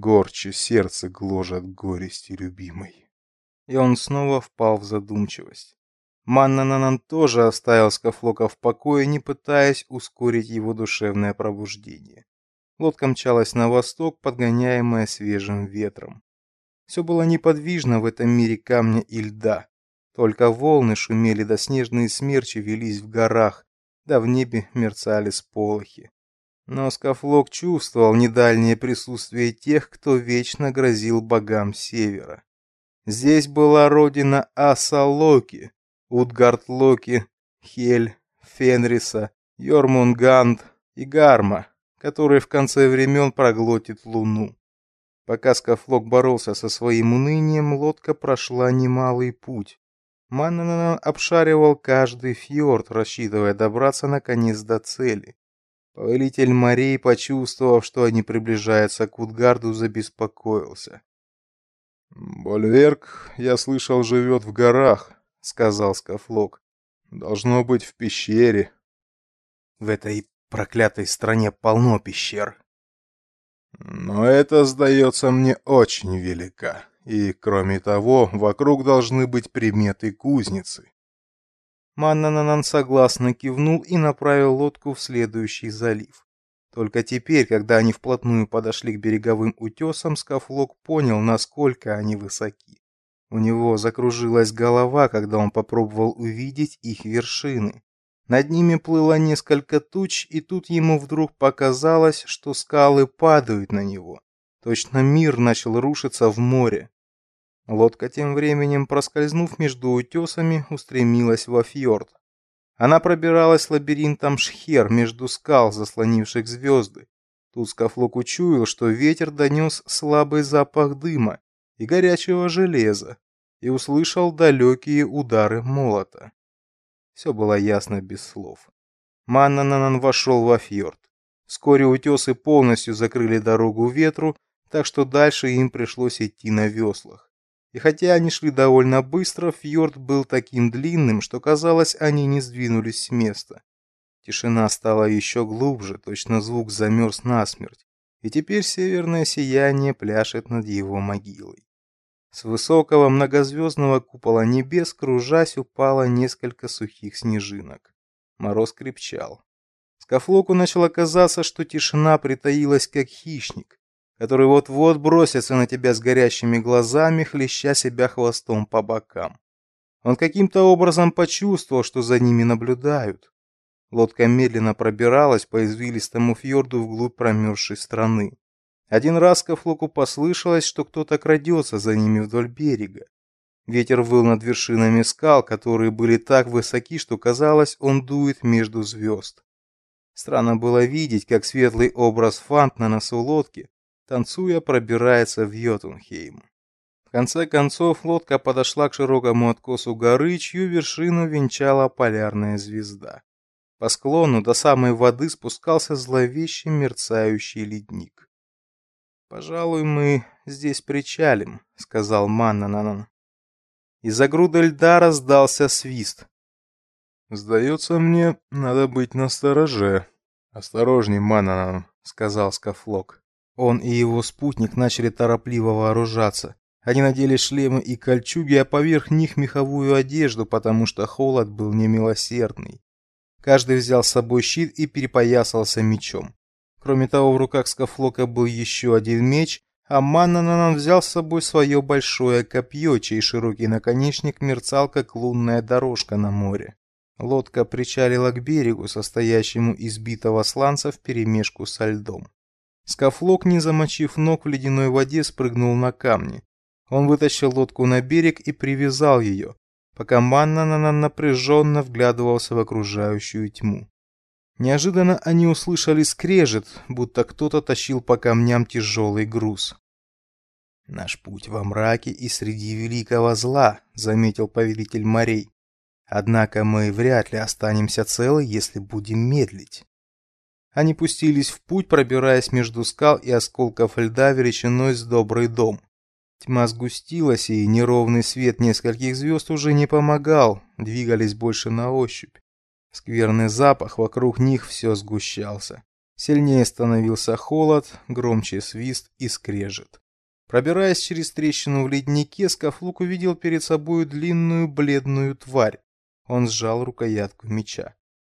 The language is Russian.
горче сердце гложет горести любимой. И он снова впал в задумчивость. Маннананан тоже оставил Скафлока в покое, не пытаясь ускорить его душевное пробуждение. Лодка мчалась на восток, подгоняемая свежим ветром. Все было неподвижно в этом мире камня и льда. Только волны шумели, да снежные смерчи велись в горах, да в небе мерцали сполохи. Но Скафлок чувствовал недальнее присутствие тех, кто вечно грозил богам севера. Здесь была родина Асалоки, Утгард-Локи, Хель, Фенриса, Йормунганд и Гарма, который в конце времен проглотит Луну. Пока Скафлок боролся со своим унынием, лодка прошла немалый путь. Маннанан обшаривал каждый фьорд, рассчитывая добраться наконец до цели. Повелитель морей, почувствовав, что они приближаются к Утгарду, забеспокоился. «Больверк, я слышал, живет в горах», — сказал Скафлок. «Должно быть в пещере». «В этой проклятой стране полно пещер». «Но это, сдается мне, очень велика. И, кроме того, вокруг должны быть приметы кузницы». Маннанан согласно кивнул и направил лодку в следующий залив. Только теперь, когда они вплотную подошли к береговым утесам, Скафлок понял, насколько они высоки. У него закружилась голова, когда он попробовал увидеть их вершины. Над ними плыло несколько туч, и тут ему вдруг показалось, что скалы падают на него. Точно мир начал рушиться в море. Лодка тем временем, проскользнув между утесами, устремилась во фьорд. Она пробиралась лабиринтом шхер между скал, заслонивших звезды. Тут Скафлок учуял, что ветер донес слабый запах дыма, и горячего железа, и услышал далекие удары молота. Все было ясно без слов. Маннанан вошел во фьорд. Вскоре утесы полностью закрыли дорогу ветру, так что дальше им пришлось идти на веслах. И хотя они шли довольно быстро, фьорд был таким длинным, что казалось, они не сдвинулись с места. Тишина стала еще глубже, точно звук замерз насмерть, и теперь северное сияние пляшет над его могилой. С высокого многозвездного купола небес, кружась, упало несколько сухих снежинок. Мороз крепчал. Скафлоку начало казаться, что тишина притаилась как хищник, который вот-вот бросится на тебя с горящими глазами, хлеща себя хвостом по бокам. Он каким-то образом почувствовал, что за ними наблюдают. Лодка медленно пробиралась по извилистому фьорду вглубь промерзшей страны. Один раз Кафлоку послышалось, что кто-то крадется за ними вдоль берега. Ветер выл над вершинами скал, которые были так высоки, что казалось, он дует между звезд. Странно было видеть, как светлый образ Фант на носу лодки, танцуя, пробирается в Йотунхейм. В конце концов, лодка подошла к широкому откосу горы, чью вершину венчала полярная звезда. По склону до самой воды спускался зловещий мерцающий ледник. «Пожалуй, мы здесь причалим», — сказал Маннанан. Из-за груды льда раздался свист. «Сдается мне, надо быть настороже. Осторожней, Маннанан», — сказал Скафлок. Он и его спутник начали торопливо вооружаться. Они надели шлемы и кольчуги, а поверх них меховую одежду, потому что холод был немилосердный. Каждый взял с собой щит и перепоясался мечом. Кроме того, в руках Скафлока был еще один меч, а Маннанан взял с собой свое большое копье, чей широкий наконечник мерцал, как лунная дорожка на море. Лодка причалила к берегу, состоящему из битого сланца вперемешку со льдом. Скафлок, не замочив ног в ледяной воде, спрыгнул на камни. Он вытащил лодку на берег и привязал ее, пока Маннанан напряженно вглядывался в окружающую тьму. Неожиданно они услышали скрежет, будто кто-то тащил по камням тяжелый груз. «Наш путь во мраке и среди великого зла», — заметил повелитель морей. «Однако мы вряд ли останемся целы, если будем медлить». Они пустились в путь, пробираясь между скал и осколков льда величиной с добрый дом. Тьма сгустилась, и неровный свет нескольких звезд уже не помогал, двигались больше на ощупь. Скверный запах вокруг них все сгущался. Сильнее становился холод, громче свист и скрежет. Пробираясь через трещину в леднике, Скафлук увидел перед собой длинную бледную тварь. Он сжал рукоятку меча.